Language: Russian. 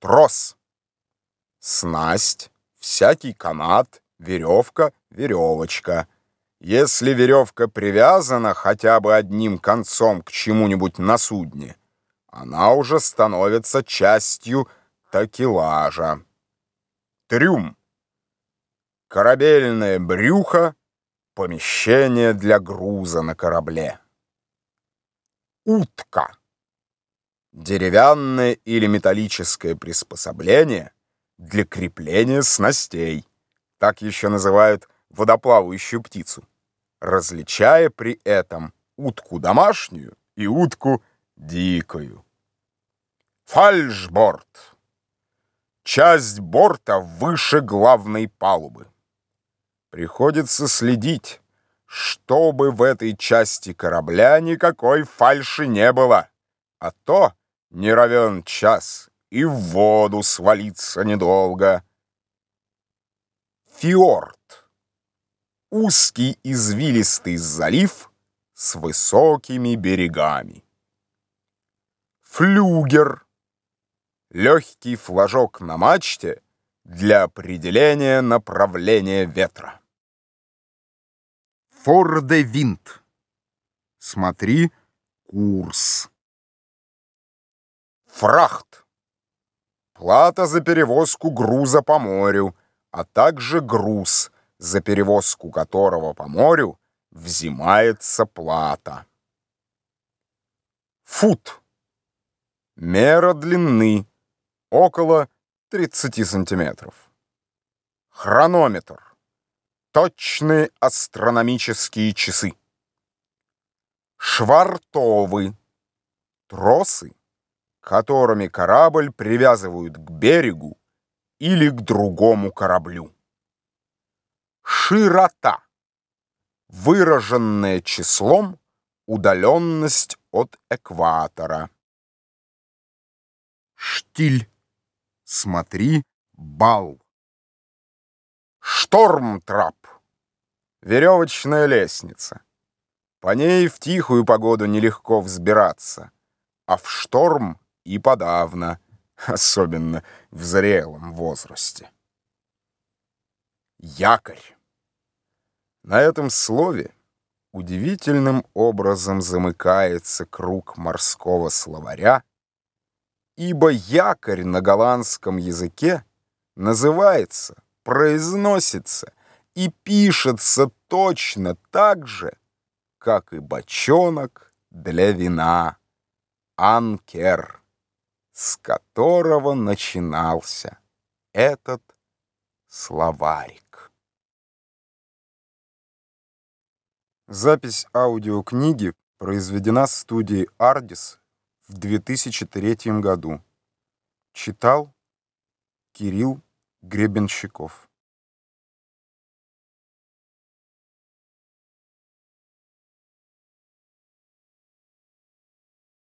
трос. Снасть, всякий канат, веревка, веревочка. Если веревка привязана хотя бы одним концом к чему-нибудь на судне, она уже становится частью такелажа. Трюм. Корабельное брюхо, помещение для груза на корабле. Утка. Деревянное или металлическое приспособление для крепления снастей. Так еще называют водоплавающую птицу, различая при этом утку домашнюю и утку дикую. Фальшборд. Часть борта выше главной палубы. Приходится следить, чтобы в этой части корабля никакой фальши не было, а то не равен час и в воду свалиться недолго. Фиорд. Узкий извилистый залив с высокими берегами. Флюгер. Легкий флажок на мачте для определения направления ветра. Форде винт. Смотри курс. Фрахт. Плата за перевозку груза по морю, а также груз, за перевозку которого по морю взимается плата. Фут. Мера длины около 30 сантиметров. Хронометр. Точные астрономические часы. Швартовы. Тросы, которыми корабль привязывают к берегу или к другому кораблю. Широта. Выраженная числом удаленность от экватора. Штиль. Смотри, бал. Штормтрап. Веревочная лестница. По ней в тихую погоду нелегко взбираться, а в шторм и подавно, особенно в зрелом возрасте. Якорь. На этом слове удивительным образом замыкается круг морского словаря, ибо якорь на голландском языке называется, произносится и пишется точно так же, как и бочонок для вина, анкер, с которого начинался этот словарик. Запись аудиокниги произведена студией «Ардис» в 2003 году. Читал Кирилл Гребенщиков.